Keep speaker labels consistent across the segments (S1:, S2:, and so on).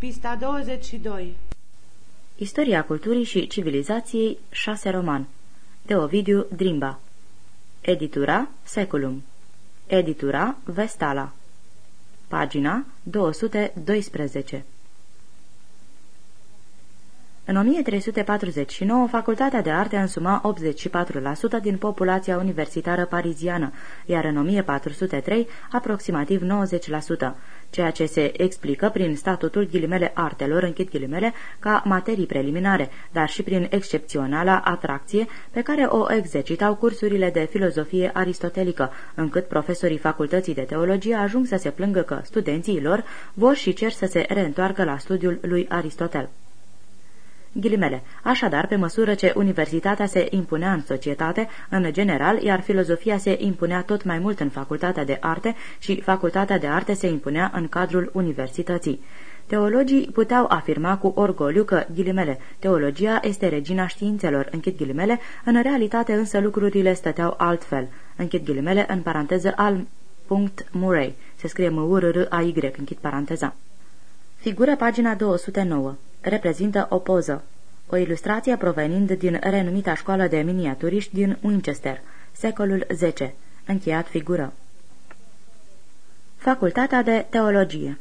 S1: Pista 22
S2: Istoria culturii și civilizației 6 roman. De Ovidiu Drimba. Editura Seculum. Editura Vestala. Pagina 212 în 1349, Facultatea de Arte însuma 84% din populația universitară pariziană, iar în 1403 aproximativ 90%, ceea ce se explică prin statutul ghilimele artelor, închid ghilimele, ca materii preliminare, dar și prin excepționala atracție pe care o exercitau cursurile de filozofie aristotelică, încât profesorii facultății de teologie ajung să se plângă că studenții lor vor și cer să se reîntoarcă la studiul lui Aristotel. Ghilimele. Așadar, pe măsură ce universitatea se impunea în societate, în general, iar filozofia se impunea tot mai mult în facultatea de arte și facultatea de arte se impunea în cadrul universității. Teologii puteau afirma cu orgoliu că, ghilimele, teologia este regina științelor, închid ghilimele, în realitate însă lucrurile stăteau altfel, închid ghilimele, în paranteză al punct Murray, se scrie m u r r a y închid paranteza. Figură pagina 209 reprezintă o poză, o ilustrație provenind din renumita școală de miniaturiști din Winchester, secolul X, încheiat figură. Facultatea de Teologie.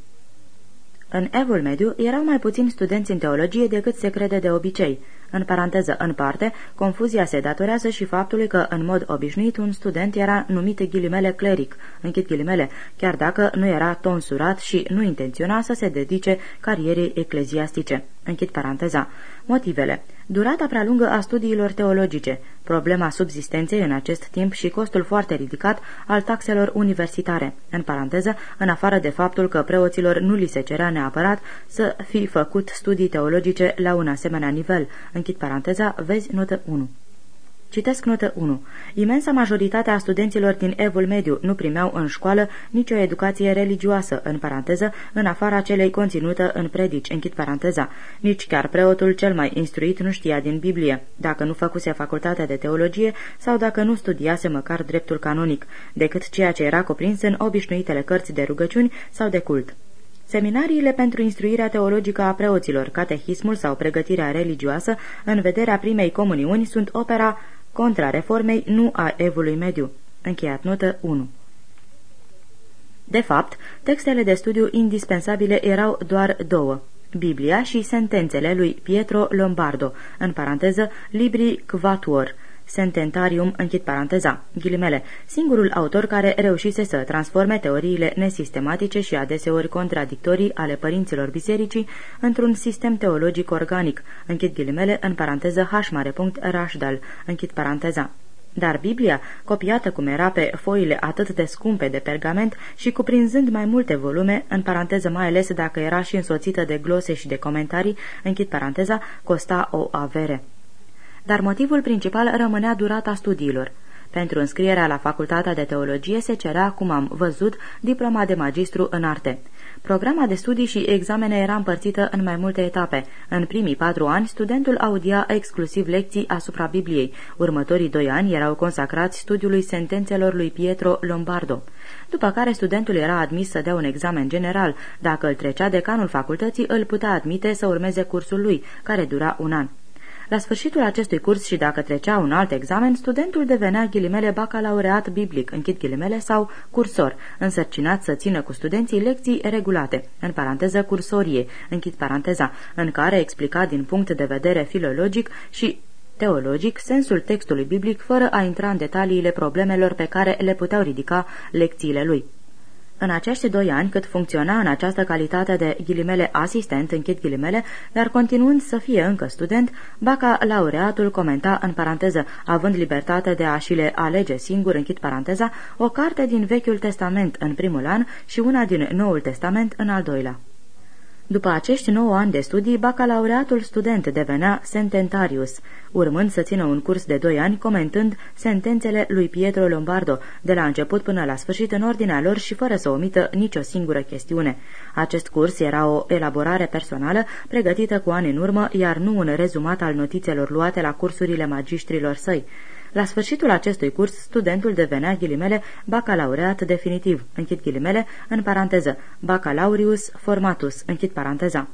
S2: În Evul Mediu erau mai puțini studenți în teologie decât se crede de obicei, în paranteză, în parte, confuzia se datorează și faptului că, în mod obișnuit, un student era numit ghilimele cleric, închid ghilimele, chiar dacă nu era tonsurat și nu intenționa să se dedice carierei ecleziastice. Închid paranteza. Motivele. Durata prea lungă a studiilor teologice, problema subzistenței în acest timp și costul foarte ridicat al taxelor universitare, în paranteză, în afară de faptul că preoților nu li se cerea neapărat să fi făcut studii teologice la un asemenea nivel, închid paranteza, vezi notă 1. Citesc notă 1. Imensa majoritate a studenților din Evul Mediu nu primeau în școală nicio educație religioasă, în paranteză, în afara celei conținută în predici, închid paranteza. Nici chiar preotul cel mai instruit nu știa din Biblie, dacă nu făcuse facultatea de teologie sau dacă nu studiase măcar dreptul canonic, decât ceea ce era cuprins în obișnuitele cărți de rugăciuni sau de cult. Seminariile pentru instruirea teologică a preoților, catehismul sau pregătirea religioasă în vederea primei comuniuni sunt opera contra reformei, nu a evului mediu. Încheiat notă 1. De fapt, textele de studiu indispensabile erau doar două, Biblia și sentențele lui Pietro Lombardo, în paranteză Libri Quatuor, Sententarium, închid paranteza, ghilimele, singurul autor care reușise să transforme teoriile nesistematice și adeseori contradictorii ale părinților bisericii într-un sistem teologic organic, închid ghilimele, în paranteză h mare punct Rashdal, închid paranteza. Dar Biblia, copiată cum era pe foile atât de scumpe de pergament și cuprinzând mai multe volume, în paranteză mai ales dacă era și însoțită de glose și de comentarii, închid paranteza, costa o avere dar motivul principal rămânea durata studiilor. Pentru înscrierea la facultatea de teologie se cerea, cum am văzut, diploma de magistru în arte. Programa de studii și examene era împărțită în mai multe etape. În primii patru ani, studentul audia exclusiv lecții asupra Bibliei. Următorii doi ani erau consacrați studiului sentențelor lui Pietro Lombardo. După care studentul era admis să dea un examen general. Dacă îl trecea decanul facultății, îl putea admite să urmeze cursul lui, care dura un an. La sfârșitul acestui curs și dacă trecea un alt examen, studentul devenea ghilimele bacalaureat biblic, închid ghilimele, sau cursor, însărcinat să țină cu studenții lecții regulate, în paranteză cursorie, închid paranteza, în care explica din punct de vedere filologic și teologic sensul textului biblic fără a intra în detaliile problemelor pe care le puteau ridica lecțiile lui. În acești doi ani, cât funcționa în această calitate de ghilimele asistent, închid ghilimele, dar continuând să fie încă student, baca laureatul comenta în paranteză, având libertate de a și le alege singur, închid paranteza, o carte din Vechiul Testament în primul an și una din Noul Testament în al doilea. După acești nouă ani de studii, bacalaureatul student devenea sententarius, urmând să țină un curs de doi ani comentând sentențele lui Pietro Lombardo, de la început până la sfârșit în ordinea lor și fără să omită nicio singură chestiune. Acest curs era o elaborare personală pregătită cu ani în urmă, iar nu un rezumat al notițelor luate la cursurile magistrilor săi. La sfârșitul acestui curs, studentul devenea ghilimele bacalaureat definitiv, închid ghilimele, în paranteză, bacalaurius formatus, închid paranteza.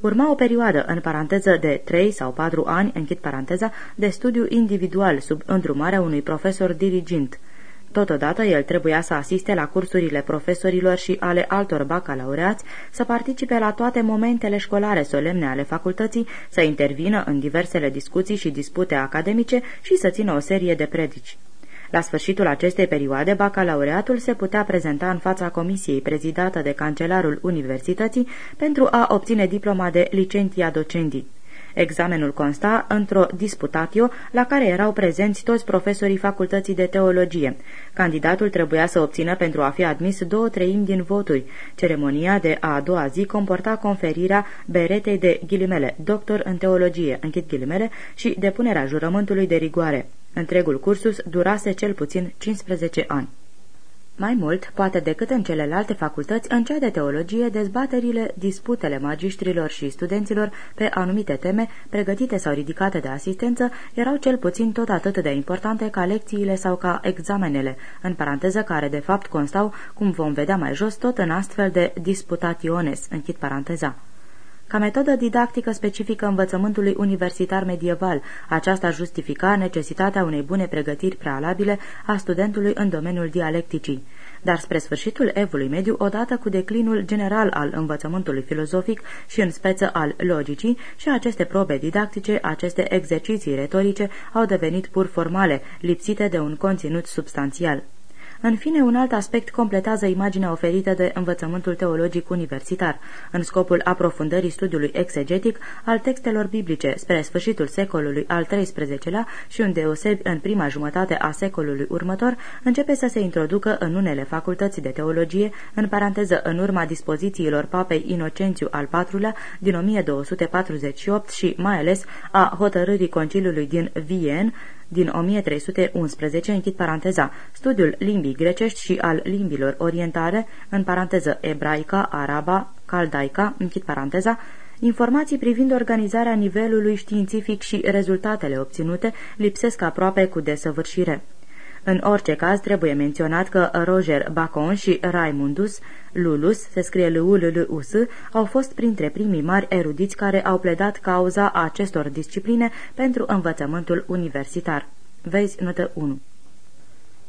S2: Urma o perioadă, în paranteză, de 3 sau 4 ani, închid paranteza, de studiu individual sub îndrumarea unui profesor dirigent. Totodată, el trebuia să asiste la cursurile profesorilor și ale altor bacalaureați, să participe la toate momentele școlare solemne ale facultății, să intervină în diversele discuții și dispute academice și să țină o serie de predici. La sfârșitul acestei perioade, bacalaureatul se putea prezenta în fața comisiei prezidată de cancelarul universității pentru a obține diploma de licentia docentii. Examenul consta într-o disputatio la care erau prezenți toți profesorii facultății de teologie. Candidatul trebuia să obțină pentru a fi admis două treimi din voturi. Ceremonia de a doua zi comporta conferirea beretei de ghilimele, doctor în teologie, închid ghilimele, și depunerea jurământului de rigoare. Întregul cursus durase cel puțin 15 ani. Mai mult, poate decât în celelalte facultăți, în cea de teologie, dezbaterile, disputele magistrilor și studenților pe anumite teme, pregătite sau ridicate de asistență, erau cel puțin tot atât de importante ca lecțiile sau ca examenele, în paranteză care de fapt constau, cum vom vedea mai jos, tot în astfel de disputationes, închid paranteza. Ca metodă didactică specifică învățământului universitar medieval, aceasta justifica necesitatea unei bune pregătiri prealabile a studentului în domeniul dialecticii. Dar spre sfârșitul evului mediu, odată cu declinul general al învățământului filozofic și în speță al logicii, și aceste probe didactice, aceste exerciții retorice au devenit pur formale, lipsite de un conținut substanțial. În fine, un alt aspect completează imaginea oferită de învățământul teologic universitar, în scopul aprofundării studiului exegetic al textelor biblice spre sfârșitul secolului al XIII-lea și îndeosebi în prima jumătate a secolului următor, începe să se introducă în unele facultăți de teologie, în paranteză în urma dispozițiilor papei Inocențiu al IV-lea din 1248 și mai ales a hotărârii conciliului din Vienne, din 1311, închid paranteza, studiul limbii grecești și al limbilor orientale, în paranteză ebraica, araba, caldaica, închid paranteza, Informații privind organizarea nivelului științific și rezultatele obținute lipsesc aproape cu desăvârșire. În orice caz, trebuie menționat că Roger Bacon și Raimundus Lulus, se scrie l u l l u s au fost printre primii mari erudiți care au pledat cauza acestor discipline pentru învățământul universitar. Vezi notă 1.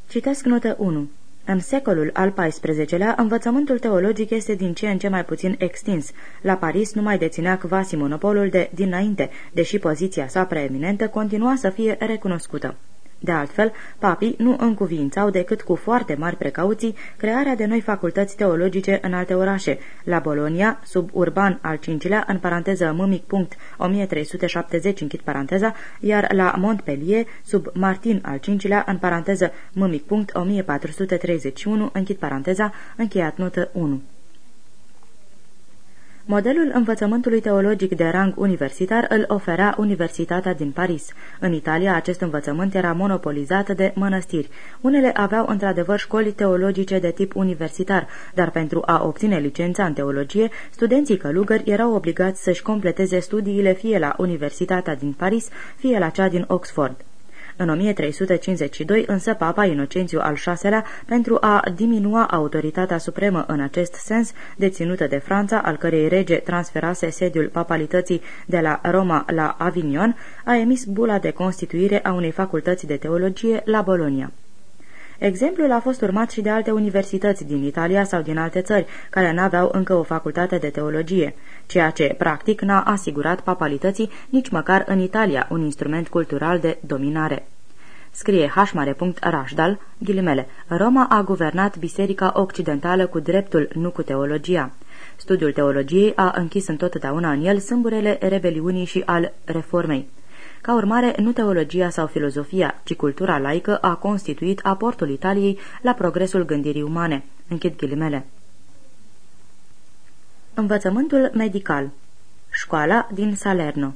S2: Citesc notă 1. În secolul al XIV-lea, învățământul teologic este din ce în ce mai puțin extins. La Paris nu mai deținea quasi monopolul de dinainte, deși poziția sa preeminentă continua să fie recunoscută. De altfel, papii nu încuvințau decât cu foarte mari precauții crearea de noi facultăți teologice în alte orașe, la Bolonia, sub Urban al V-lea, în paranteză mâmic punct 1370, închid paranteza, iar la Montpellier, sub Martin al V-lea, în paranteză mâmic punct 1431, închid paranteza, încheiat notă 1. Modelul învățământului teologic de rang universitar îl oferea Universitatea din Paris. În Italia, acest învățământ era monopolizat de mănăstiri. Unele aveau într-adevăr școli teologice de tip universitar, dar pentru a obține licența în teologie, studenții călugări erau obligați să-și completeze studiile fie la Universitatea din Paris, fie la cea din Oxford. În 1352 însă Papa Inocențiu al VI-lea, pentru a diminua autoritatea supremă în acest sens, deținută de Franța, al cărei rege transferase sediul papalității de la Roma la Avignon, a emis bula de constituire a unei facultăți de teologie la Bologna. Exemplul a fost urmat și de alte universități din Italia sau din alte țări, care n-aveau încă o facultate de teologie, ceea ce, practic, n-a asigurat papalității nici măcar în Italia un instrument cultural de dominare. Scrie Rașdal, ghilimele, Roma a guvernat Biserica Occidentală cu dreptul, nu cu teologia. Studiul teologiei a închis întotdeauna în el sâmburele rebeliunii și al reformei. Ca urmare, nu teologia sau filozofia, ci cultura laică a constituit aportul Italiei la progresul gândirii umane. Închid ghilimele. Învățământul medical Școala din Salerno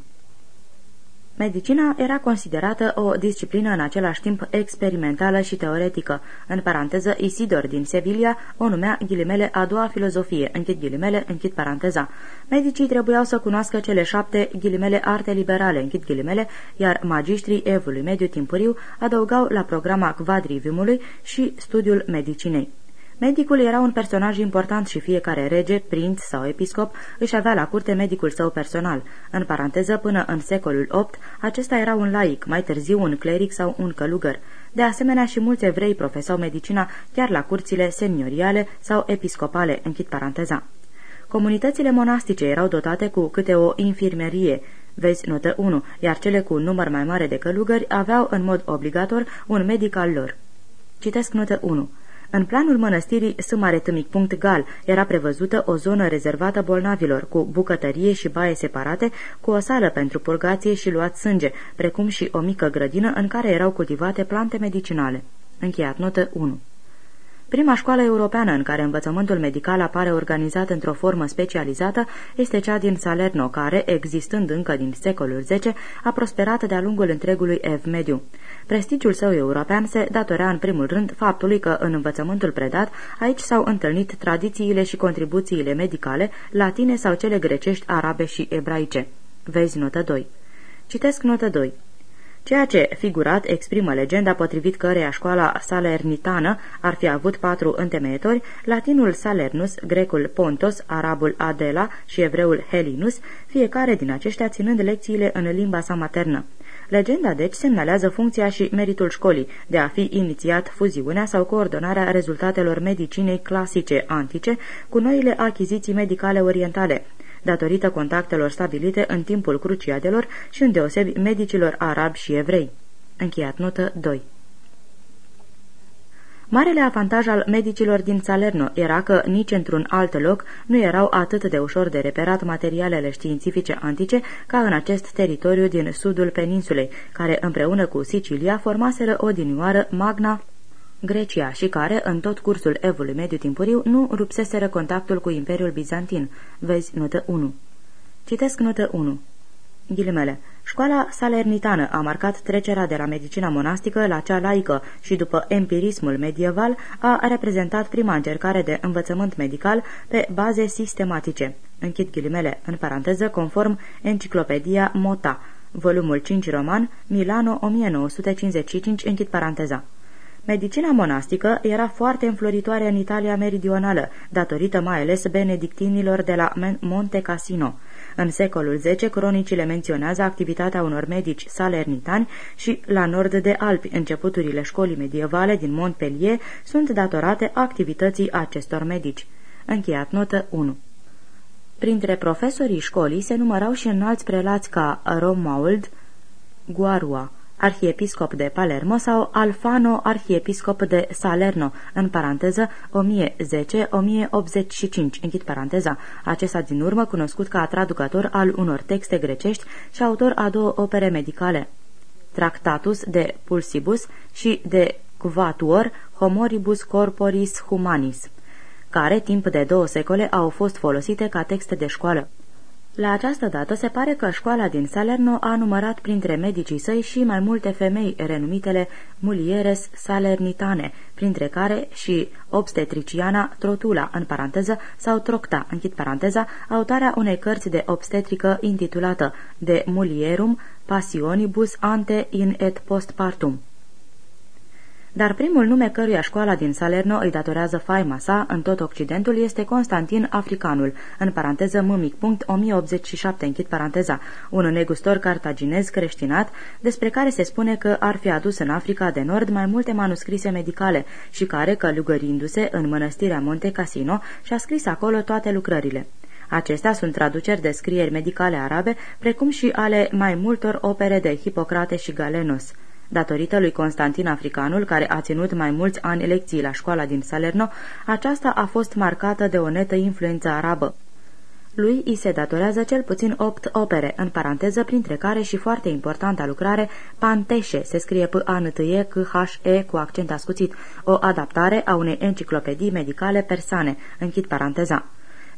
S2: Medicina era considerată o disciplină în același timp experimentală și teoretică. În paranteză, Isidor din Sevilla o numea ghilimele a doua filozofie, închid ghilimele, închid paranteza. Medicii trebuiau să cunoască cele șapte ghilimele arte liberale, închid ghilimele, iar magistrii evului mediu timpuriu adăugau la programa quadriviumului și studiul medicinei. Medicul era un personaj important și fiecare rege, prinț sau episcop își avea la curte medicul său personal. În paranteză, până în secolul VIII, acesta era un laic, mai târziu un cleric sau un călugăr. De asemenea, și mulți evrei profesau medicina chiar la curțile senioriale sau episcopale, închid paranteza. Comunitățile monastice erau dotate cu câte o infirmerie, vezi notă 1, iar cele cu un număr mai mare de călugări aveau în mod obligator un medic al lor. Citesc notă 1. În planul mănăstirii Gal era prevăzută o zonă rezervată bolnavilor, cu bucătărie și baie separate, cu o sală pentru purgație și luat sânge, precum și o mică grădină în care erau cultivate plante medicinale. Încheiat notă 1 Prima școală europeană în care învățământul medical apare organizat într-o formă specializată este cea din Salerno, care, existând încă din secolul X, a prosperat de-a lungul întregului ev mediu. Prestigiul său european se datorea în primul rând faptului că în învățământul predat aici s-au întâlnit tradițiile și contribuțiile medicale, latine sau cele grecești, arabe și ebraice. Vezi notă 2. Citesc notă 2. Ceea ce, figurat, exprimă legenda potrivit căreia școala salernitană ar fi avut patru întemeietori, latinul Salernus, grecul Pontos, arabul Adela și evreul Helinus, fiecare din aceștia ținând lecțiile în limba sa maternă. Legenda, deci, semnalează funcția și meritul școlii de a fi inițiat fuziunea sau coordonarea rezultatelor medicinei clasice antice cu noile achiziții medicale orientale, datorită contactelor stabilite în timpul cruciadelor și îndeosebi medicilor arabi și evrei. Încheiat notă 2 Marele avantaj al medicilor din Salerno era că nici într-un alt loc nu erau atât de ușor de reperat materialele științifice antice ca în acest teritoriu din sudul peninsulei, care împreună cu Sicilia formaseră odinioară Magna Grecia și care, în tot cursul evului mediu timpuriu, nu rupseseră contactul cu Imperiul Bizantin. Vezi notă 1. Citesc notă 1. Ghilimele. Școala salernitană a marcat trecerea de la medicina monastică la cea laică și după empirismul medieval a reprezentat prima încercare de învățământ medical pe baze sistematice. Închid ghilimele, în paranteză, conform Enciclopedia Mota, volumul 5 roman, Milano 1955, închid paranteza. Medicina monastică era foarte înfloritoare în Italia meridională, datorită mai ales benedictinilor de la Monte Cassino. În secolul X, cronicile menționează activitatea unor medici salernitani și, la nord de Alpi, începuturile școlii medievale din Montpellier sunt datorate activității acestor medici. Încheiat notă 1 Printre profesorii școlii se numărau și înalți prelați ca Romuald Guarua, arhiepiscop de Palermo sau Alfano, arhiepiscop de Salerno, în paranteză 1010-1085, închid paranteza, acesta din urmă cunoscut ca traducător al unor texte grecești și autor a două opere medicale, Tractatus de Pulsibus și de Quatuor Homoribus Corporis Humanis, care timp de două secole au fost folosite ca texte de școală. La această dată se pare că școala din Salerno a numărat printre medicii săi și mai multe femei renumitele mulieres salernitane, printre care și obstetriciana Trotula, în paranteză, sau Trocta, închid paranteza, autoarea unei cărți de obstetrică intitulată De mulierum passionibus ante in et postpartum dar primul nume căruia școala din Salerno îi datorează faima sa în tot Occidentul este Constantin Africanul, în paranteză mâmic punct 1087, închid paranteza, un negustor cartaginez creștinat, despre care se spune că ar fi adus în Africa de Nord mai multe manuscrise medicale și care, călugărindu-se în mănăstirea Monte Cassino, și-a scris acolo toate lucrările. Acestea sunt traduceri de scrieri medicale arabe, precum și ale mai multor opere de Hipocrate și Galenos. Datorită lui Constantin Africanul, care a ținut mai mulți ani lecții la școala din Salerno, aceasta a fost marcată de o netă influență arabă. Lui îi se datorează cel puțin opt opere, în paranteză, printre care și foarte importanta lucrare Panteșe, se scrie p a n t e c h e cu accent ascuțit, o adaptare a unei enciclopedii medicale persane, închid paranteza.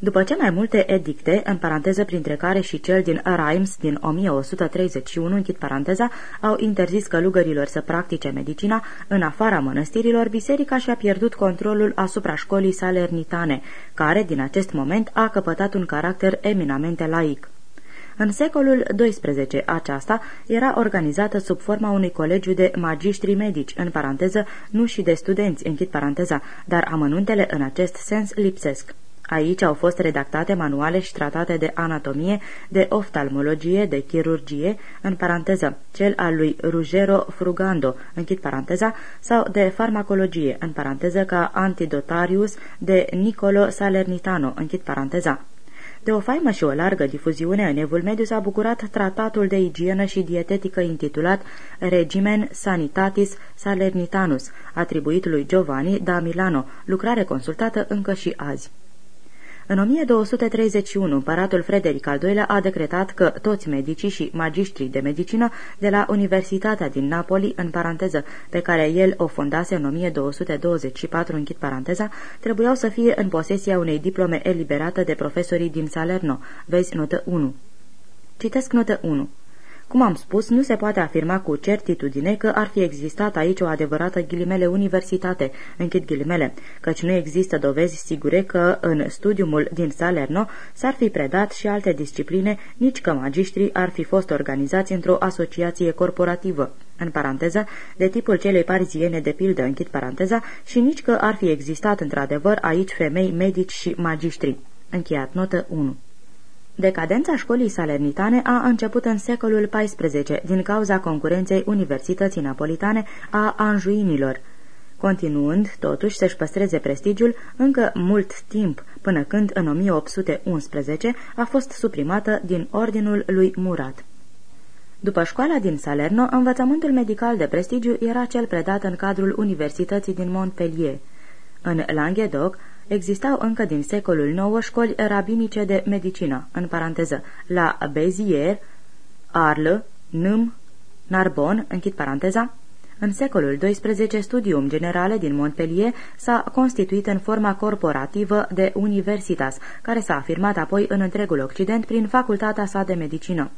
S2: După ce mai multe edicte, în paranteză printre care și cel din Reims din 1131, închid paranteza, au interzis călugărilor să practice medicina, în afara mănăstirilor, biserica și-a pierdut controlul asupra școlii salernitane, care, din acest moment, a căpătat un caracter eminamente laic. În secolul XII aceasta era organizată sub forma unui colegiu de magistri medici, în paranteză, nu și de studenți, închid paranteza, dar amănuntele în acest sens lipsesc. Aici au fost redactate manuale și tratate de anatomie, de oftalmologie, de chirurgie, în paranteză, cel al lui Rugero Frugando, închid paranteza, sau de farmacologie, în paranteză, ca Antidotarius de Nicolo Salernitano, închid paranteza. De o faimă și o largă difuziune în evul mediu s-a bucurat tratatul de igienă și dietetică intitulat Regimen Sanitatis Salernitanus, atribuit lui Giovanni da Milano, lucrare consultată încă și azi. În 1231, împăratul Frederic al II-lea a decretat că toți medicii și magistrii de medicină de la Universitatea din Napoli, în paranteză, pe care el o fondase în 1224, închid paranteza, trebuiau să fie în posesia unei diplome eliberate de profesorii din Salerno. Vezi notă 1. Citesc notă 1. Cum am spus, nu se poate afirma cu certitudine că ar fi existat aici o adevărată ghilimele universitate, închid ghilimele, căci nu există dovezi sigure că în studiumul din Salerno s-ar fi predat și alte discipline, nici că magistrii ar fi fost organizați într-o asociație corporativă în paranteză, de tipul celei pariziene de pildă, închid paranteza, și nici că ar fi existat într-adevăr aici femei medici și magistri. Încheiat notă 1. Decadența școlii salernitane a început în secolul XIV din cauza concurenței Universității Napolitane a anjuinilor, continuând totuși să-și păstreze prestigiul încă mult timp, până când în 1811 a fost suprimată din ordinul lui Murat. După școala din Salerno, învățământul medical de prestigiu era cel predat în cadrul Universității din Montpellier. În Languedoc, Existau încă din secolul IX școli rabinice de medicină, în paranteză, la Béziers, Arles, Nîmes, Narbonne, închid paranteza, în secolul XII, Studium Generale din Montpellier s-a constituit în forma corporativă de Universitas, care s-a afirmat apoi în întregul Occident prin facultatea sa de medicină.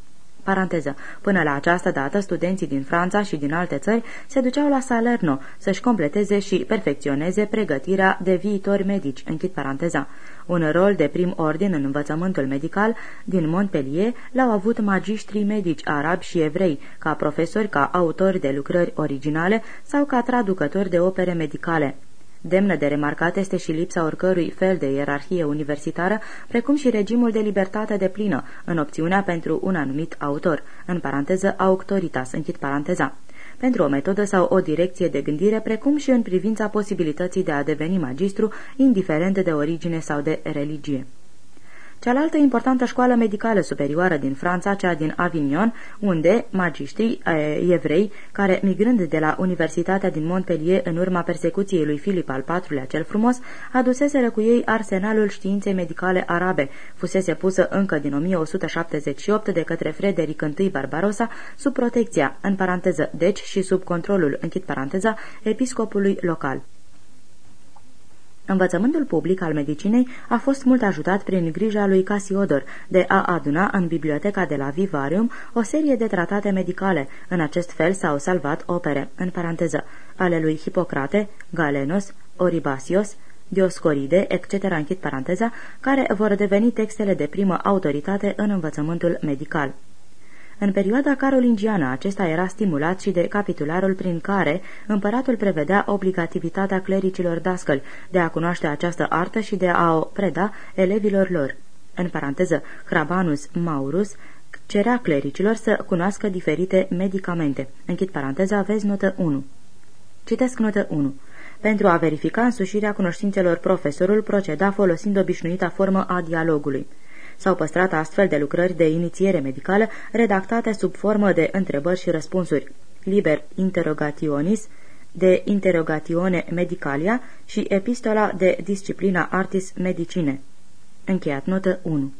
S2: Paranteză. Până la această dată, studenții din Franța și din alte țări se duceau la Salerno să-și completeze și perfecționeze pregătirea de viitori medici. Închid paranteza. Un rol de prim ordin în învățământul medical din Montpellier l-au avut magistrii medici arabi și evrei, ca profesori, ca autori de lucrări originale sau ca traducători de opere medicale. Demnă de remarcat este și lipsa oricărui fel de ierarhie universitară, precum și regimul de libertate de plină, în opțiunea pentru un anumit autor, în paranteză auctoritas, închid paranteza pentru o metodă sau o direcție de gândire, precum și în privința posibilității de a deveni magistru, indiferent de origine sau de religie. Cealaltă importantă școală medicală superioară din Franța, cea din Avignon, unde magiștrii evrei, care migrând de la Universitatea din Montpellier în urma persecuției lui Filip al IV-lea cel frumos, aduseseră cu ei arsenalul științei medicale arabe, fusese pusă încă din 1178 de către Frederic I Barbarossa sub protecția, în paranteză, deci și sub controlul, închid paranteza, episcopului local. Învățământul public al medicinei a fost mult ajutat prin grija lui Casiodor de a aduna în biblioteca de la Vivarium o serie de tratate medicale. În acest fel s-au salvat opere, în paranteză, ale lui Hipocrate, Galenos, Oribasios, Dioscoride, etc., închid paranteza, care vor deveni textele de primă autoritate în învățământul medical. În perioada carolingiană acesta era stimulat și de capitularul prin care împăratul prevedea obligativitatea clericilor dascăl de a cunoaște această artă și de a o preda elevilor lor. În paranteză, Hrabanus Maurus cerea clericilor să cunoască diferite medicamente. Închid paranteza, vezi notă 1. Citesc notă 1. Pentru a verifica însușirea cunoștințelor, profesorul proceda folosind obișnuita formă a dialogului. S-au păstrat astfel de lucrări de inițiere medicală redactate sub formă de întrebări și răspunsuri. Liber Interrogationis, de Interrogatione Medicalia și Epistola de Disciplina Artis Medicine. Încheiat notă 1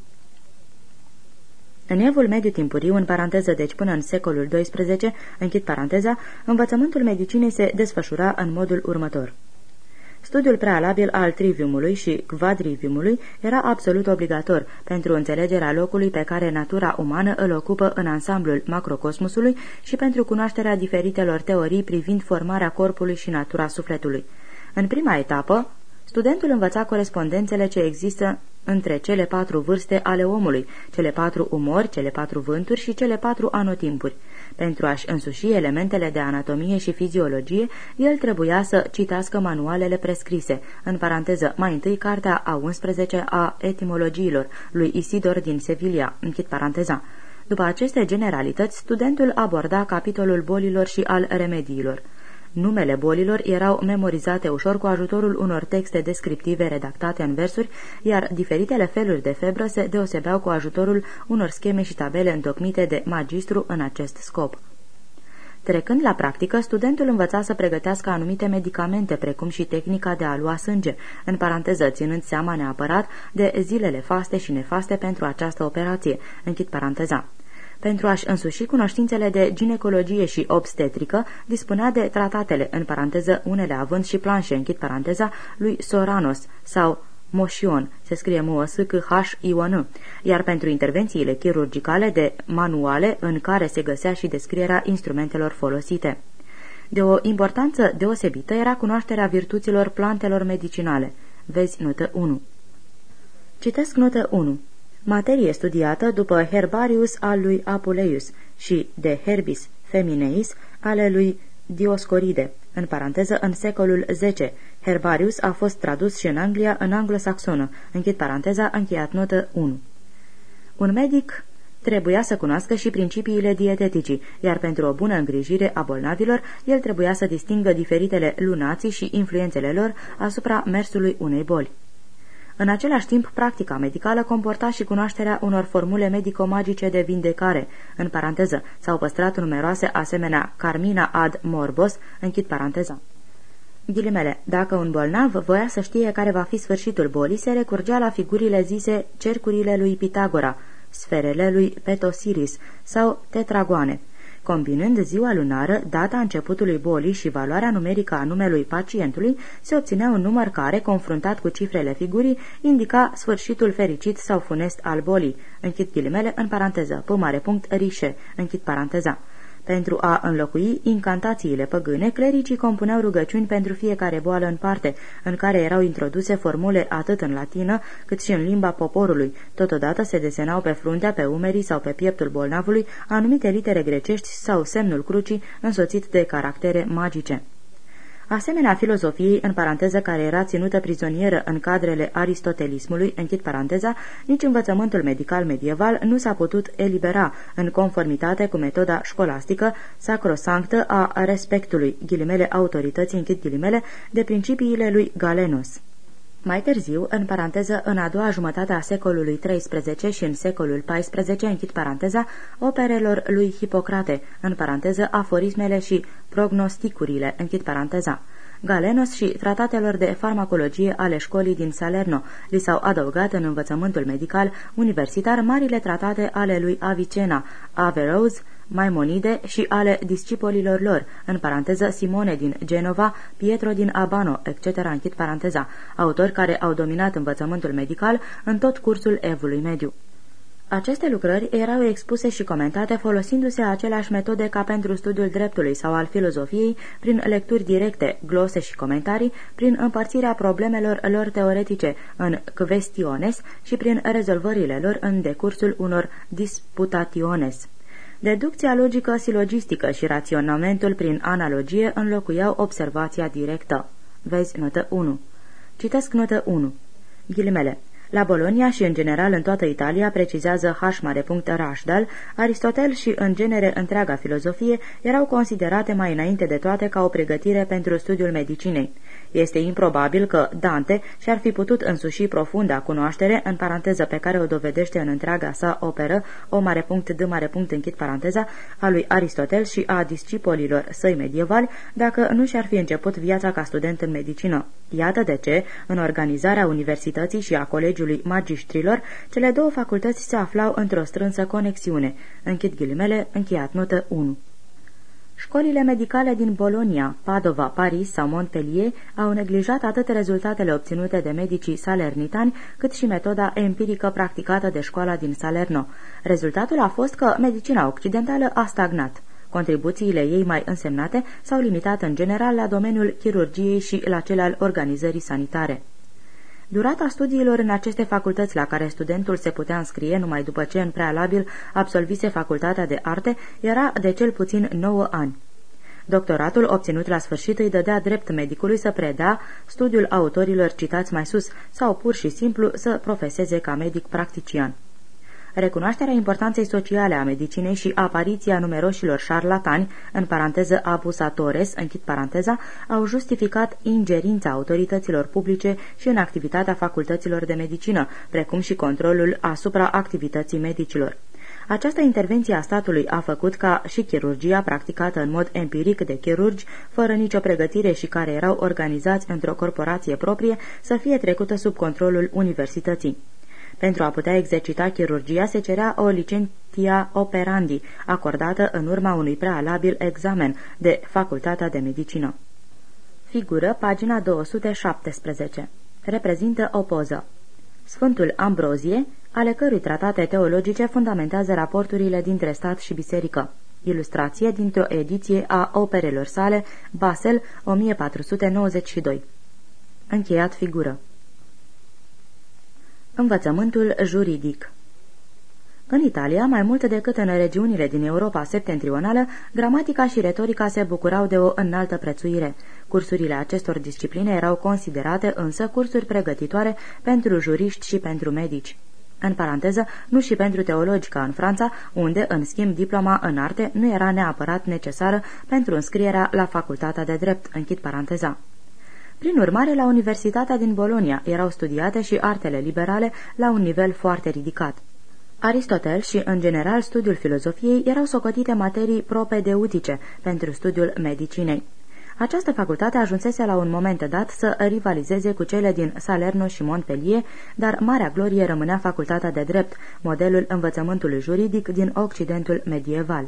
S2: în evul mediu timpuriu, în paranteză deci până în secolul XII, închid paranteza, învățământul medicinei se desfășura în modul următor. Studiul prealabil al triviumului și quadriviumului era absolut obligator pentru înțelegerea locului pe care natura umană îl ocupă în ansamblul macrocosmosului și pentru cunoașterea diferitelor teorii privind formarea corpului și natura sufletului. În prima etapă, Studentul învăța corespondențele ce există între cele patru vârste ale omului, cele patru umori, cele patru vânturi și cele patru anotimpuri. Pentru a-și însuși elementele de anatomie și fiziologie, el trebuia să citească manualele prescrise, în paranteză mai întâi cartea a 11 a etimologiilor lui Isidor din Sevilla, închid paranteza. După aceste generalități, studentul aborda capitolul bolilor și al remediilor. Numele bolilor erau memorizate ușor cu ajutorul unor texte descriptive redactate în versuri, iar diferitele feluri de febră se deosebeau cu ajutorul unor scheme și tabele întocmite de magistru în acest scop. Trecând la practică, studentul învăța să pregătească anumite medicamente, precum și tehnica de a lua sânge, în paranteză ținând seama neapărat de zilele faste și nefaste pentru această operație, închid paranteza. Pentru a-și însuși cunoștințele de ginecologie și obstetrică, dispunea de tratatele, în paranteză unele având și planșe, închid paranteza, lui Soranos sau Moșion, se scrie m o s c h i o n iar pentru intervențiile chirurgicale de manuale în care se găsea și descrierea instrumentelor folosite. De o importanță deosebită era cunoașterea virtuților plantelor medicinale. Vezi notă 1. Citesc notă 1 materie studiată după Herbarius al lui Apuleius și de Herbis Femineis ale lui Dioscoride, în paranteză în secolul X. Herbarius a fost tradus și în Anglia în anglosaxonă, închid paranteza, încheiat notă 1. Un medic trebuia să cunoască și principiile dieteticii, iar pentru o bună îngrijire a bolnavilor, el trebuia să distingă diferitele lunații și influențele lor asupra mersului unei boli. În același timp, practica medicală comporta și cunoașterea unor formule medico-magice de vindecare. În paranteză, s-au păstrat numeroase asemenea Carmina ad morbos, închid paranteza. Ghilimele, dacă un bolnav voia să știe care va fi sfârșitul bolii, se recurgea la figurile zise cercurile lui Pitagora, sferele lui Petosiris sau tetragoane. Combinând ziua lunară, data începutului bolii și valoarea numerică a numelui pacientului, se obținea un număr care, confruntat cu cifrele figurii, indica sfârșitul fericit sau funest al bolii. Închid ghilimele în paranteză, p mare punct rișe, închid paranteza. Pentru a înlocui incantațiile păgâne, clericii compuneau rugăciuni pentru fiecare boală în parte, în care erau introduse formule atât în latină cât și în limba poporului. Totodată se desenau pe fruntea, pe umerii sau pe pieptul bolnavului anumite litere grecești sau semnul crucii însoțit de caractere magice. Asemenea filozofiei, în paranteză care era ținută prizonieră în cadrele aristotelismului, închid paranteza, nici învățământul medical medieval nu s-a putut elibera în conformitate cu metoda școlastică sacrosanctă a respectului, ghilimele autorității, închid ghilimele, de principiile lui Galenos. Mai târziu, în paranteză, în a doua jumătate a secolului XIII și în secolul XIV, închid paranteza, operelor lui Hipocrate, în paranteză, aforismele și prognosticurile, închid paranteza. Galenos și tratatelor de farmacologie ale școlii din Salerno. Li s-au adăugat în învățământul medical universitar marile tratate ale lui Avicena, Averroes, Maimonide și ale discipolilor lor, în paranteză Simone din Genova, Pietro din Abano, etc., închid paranteza, autori care au dominat învățământul medical în tot cursul evului mediu. Aceste lucrări erau expuse și comentate folosindu-se aceleași metode ca pentru studiul dreptului sau al filozofiei, prin lecturi directe, glose și comentarii, prin împărțirea problemelor lor teoretice în questiones și prin rezolvările lor în decursul unor disputationes. Deducția logică silogistică și raționamentul prin analogie înlocuiau observația directă. Vezi notă 1. Citesc notă 1. Ghilimele. La Bolonia și în general în toată Italia, precizează H. Rașdal, Aristotel și în genere întreaga filozofie erau considerate mai înainte de toate ca o pregătire pentru studiul medicinei. Este improbabil că Dante și-ar fi putut însuși profunda cunoaștere, în paranteză pe care o dovedește în întreaga sa operă, o mare punct d mare punct închid paranteza, a lui Aristotel și a discipolilor săi medievali, dacă nu și-ar fi început viața ca student în medicină. Iată de ce, în organizarea universității și a colegiului magistrilor, cele două facultăți se aflau într-o strânsă conexiune. Închid ghilimele, încheiat notă 1. Școlile medicale din Bolonia, Padova, Paris sau Montpellier au neglijat atât rezultatele obținute de medicii salernitani, cât și metoda empirică practicată de școala din Salerno. Rezultatul a fost că medicina occidentală a stagnat. Contribuțiile ei mai însemnate s-au limitat în general la domeniul chirurgiei și la cel al organizării sanitare. Durata studiilor în aceste facultăți la care studentul se putea înscrie numai după ce în prealabil absolvise facultatea de arte era de cel puțin 9 ani. Doctoratul obținut la sfârșit îi dădea drept medicului să predea studiul autorilor citați mai sus sau pur și simplu să profeseze ca medic practician. Recunoașterea importanței sociale a medicinei și apariția numeroșilor șarlatani, în paranteză abusatores, închid paranteza, au justificat ingerința autorităților publice și în activitatea facultăților de medicină, precum și controlul asupra activității medicilor. Această intervenție a statului a făcut ca și chirurgia practicată în mod empiric de chirurgi, fără nicio pregătire și care erau organizați într-o corporație proprie, să fie trecută sub controlul universității. Pentru a putea exercita chirurgia se cerea o licentia operandi, acordată în urma unui prealabil examen de Facultatea de Medicină. Figură pagina 217. Reprezintă o poză. Sfântul Ambrozie, ale cărui tratate teologice fundamentează raporturile dintre stat și biserică. Ilustrație dintr-o ediție a operelor sale, Basel, 1492. Încheiat figură. Învățământul juridic În Italia, mai mult decât în regiunile din Europa septentrională, gramatica și retorica se bucurau de o înaltă prețuire. Cursurile acestor discipline erau considerate însă cursuri pregătitoare pentru juriști și pentru medici. În paranteză, nu și pentru teologi ca în Franța, unde, în schimb, diploma în arte nu era neapărat necesară pentru înscrierea la facultatea de drept, închid paranteza. Prin urmare, la Universitatea din Bolonia erau studiate și artele liberale la un nivel foarte ridicat. Aristotel și, în general, studiul filozofiei erau socotite materii propedeutice pentru studiul medicinei. Această facultate ajunsese la un moment dat să rivalizeze cu cele din Salerno și Montpellier, dar marea glorie rămânea facultatea de drept, modelul învățământului juridic din Occidentul medieval.